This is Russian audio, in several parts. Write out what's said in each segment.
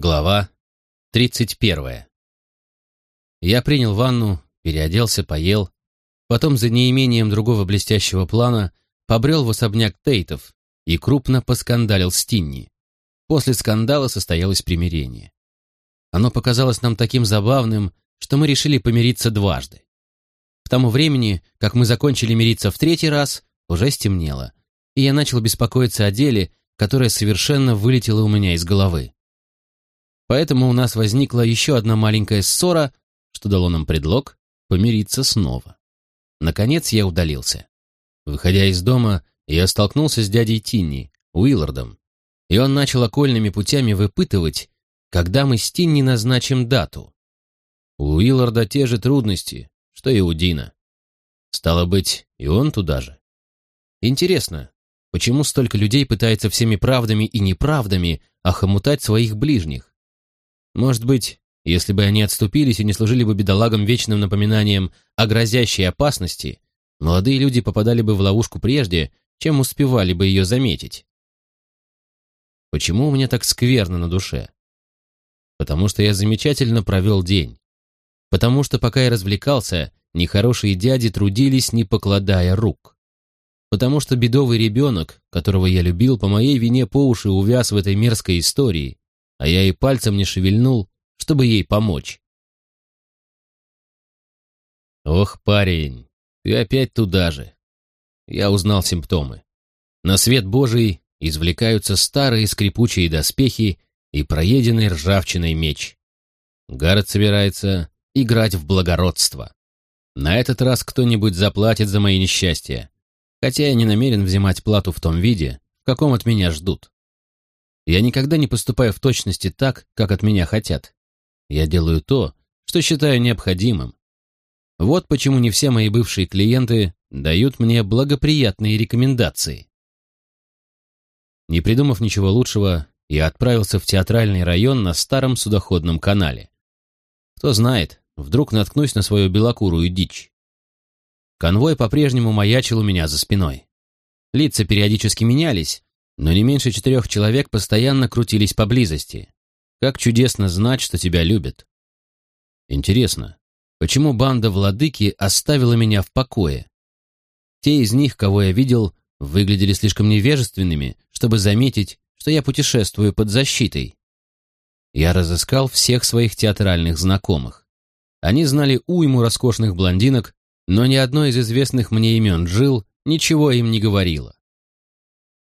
Глава 31. Я принял ванну, переоделся, поел, потом за неимением другого блестящего плана побрел в особняк Тейтов и крупно поскандалил с Тинни. После скандала состоялось примирение. Оно показалось нам таким забавным, что мы решили помириться дважды. К тому времени, как мы закончили мириться в третий раз, уже стемнело, и я начал беспокоиться о деле, которое совершенно вылетело у меня из головы. Поэтому у нас возникла еще одна маленькая ссора, что дало нам предлог помириться снова. Наконец я удалился. Выходя из дома, я столкнулся с дядей Тинни, Уиллардом, и он начал окольными путями выпытывать, когда мы с Тинни назначим дату. У Уилларда те же трудности, что и у Дина. Стало быть, и он туда же. Интересно, почему столько людей пытается всеми правдами и неправдами охомутать своих ближних? Может быть, если бы они отступились и не служили бы бедолагам вечным напоминанием о грозящей опасности, молодые люди попадали бы в ловушку прежде, чем успевали бы ее заметить. Почему у меня так скверно на душе? Потому что я замечательно провел день. Потому что, пока я развлекался, нехорошие дяди трудились, не покладая рук. Потому что бедовый ребенок, которого я любил, по моей вине по уши увяз в этой мерзкой истории, а я и пальцем не шевельнул, чтобы ей помочь. Ох, парень, ты опять туда же. Я узнал симптомы. На свет Божий извлекаются старые скрипучие доспехи и проеденный ржавчиной меч. Гаррет собирается играть в благородство. На этот раз кто-нибудь заплатит за мои несчастья, хотя я не намерен взимать плату в том виде, в каком от меня ждут. Я никогда не поступаю в точности так, как от меня хотят. Я делаю то, что считаю необходимым. Вот почему не все мои бывшие клиенты дают мне благоприятные рекомендации. Не придумав ничего лучшего, я отправился в театральный район на старом судоходном канале. Кто знает, вдруг наткнусь на свою белокурую дичь. Конвой по-прежнему маячил у меня за спиной. Лица периодически менялись, но не меньше четырех человек постоянно крутились поблизости. Как чудесно знать, что тебя любят. Интересно, почему банда владыки оставила меня в покое? Те из них, кого я видел, выглядели слишком невежественными, чтобы заметить, что я путешествую под защитой. Я разыскал всех своих театральных знакомых. Они знали уйму роскошных блондинок, но ни одно из известных мне имен Джил ничего им не говорило.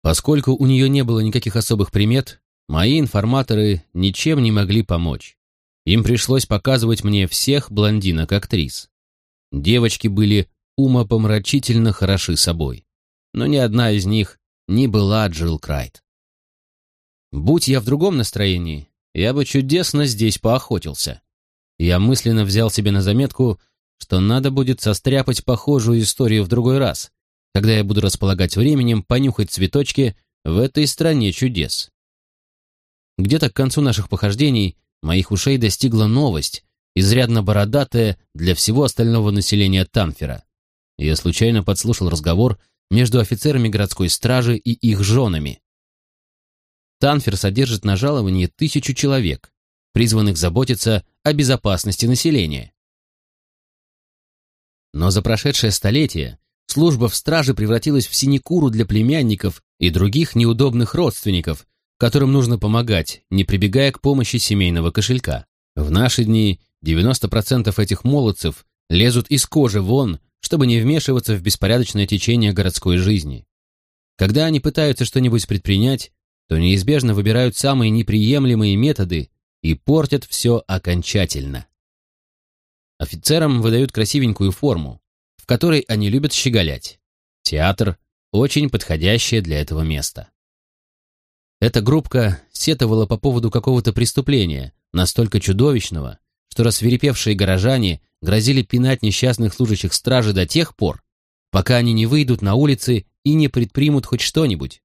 Поскольку у нее не было никаких особых примет, мои информаторы ничем не могли помочь. Им пришлось показывать мне всех блондинок-актрис. Девочки были умопомрачительно хороши собой, но ни одна из них не была Джилл Крайт. Будь я в другом настроении, я бы чудесно здесь поохотился. Я мысленно взял себе на заметку, что надо будет состряпать похожую историю в другой раз, когда я буду располагать временем понюхать цветочки в этой стране чудес. Где-то к концу наших похождений моих ушей достигла новость, изрядно бородатая для всего остального населения Танфера. Я случайно подслушал разговор между офицерами городской стражи и их женами. Танфер содержит на жаловании тысячу человек, призванных заботиться о безопасности населения. Но за прошедшее столетие служба в страже превратилась в синекуру для племянников и других неудобных родственников, которым нужно помогать, не прибегая к помощи семейного кошелька. В наши дни 90% этих молодцев лезут из кожи вон, чтобы не вмешиваться в беспорядочное течение городской жизни. Когда они пытаются что-нибудь предпринять, то неизбежно выбирают самые неприемлемые методы и портят все окончательно. Офицерам выдают красивенькую форму, в которой они любят щеголять. Театр – очень подходящее для этого место. Эта группка сетовала по поводу какого-то преступления, настолько чудовищного, что рассверепевшие горожане грозили пинать несчастных служащих стражи до тех пор, пока они не выйдут на улицы и не предпримут хоть что-нибудь.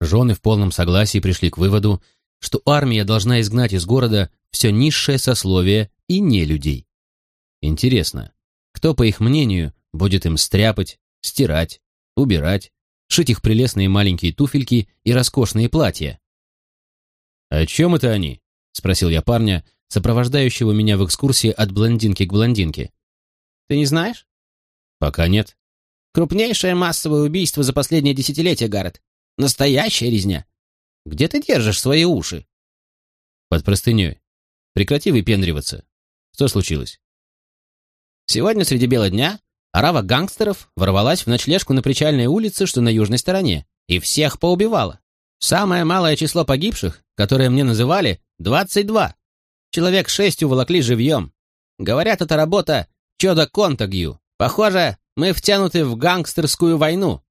Жены в полном согласии пришли к выводу, что армия должна изгнать из города все низшее сословие и не людей. Интересно, кто, по их мнению, будет им стряпать, стирать, убирать, шить их прелестные маленькие туфельки и роскошные платья? «О чем это они?» — спросил я парня, сопровождающего меня в экскурсии от блондинки к блондинке. «Ты не знаешь?» «Пока нет». «Крупнейшее массовое убийство за последнее десятилетие, Гаррет. Настоящая резня. Где ты держишь свои уши?» «Под простыней. Прекрати выпендриваться. Что случилось?» «Сегодня среди бела дня орава гангстеров ворвалась в ночлежку на Причальной улице, что на южной стороне, и всех поубивала. Самое малое число погибших, которое мне называли, 22. Человек шесть уволокли живьем. Говорят, это работа Чода Контагью. Похоже, мы втянуты в гангстерскую войну.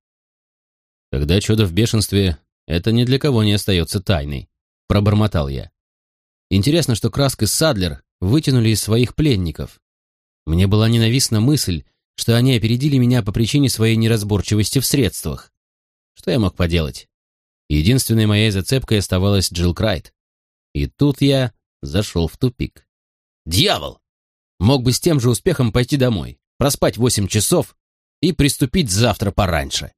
Когда Чудо в бешенстве, это ни для кого не остается тайной, пробормотал я. Интересно, что Краск и Садлер вытянули из своих пленников. Мне была ненавистна мысль, что они опередили меня по причине своей неразборчивости в средствах. Что я мог поделать? Единственной моей зацепкой оставалась Джилл Крайт. И тут я зашел в тупик. Дьявол! Мог бы с тем же успехом пойти домой, проспать восемь часов и приступить завтра пораньше.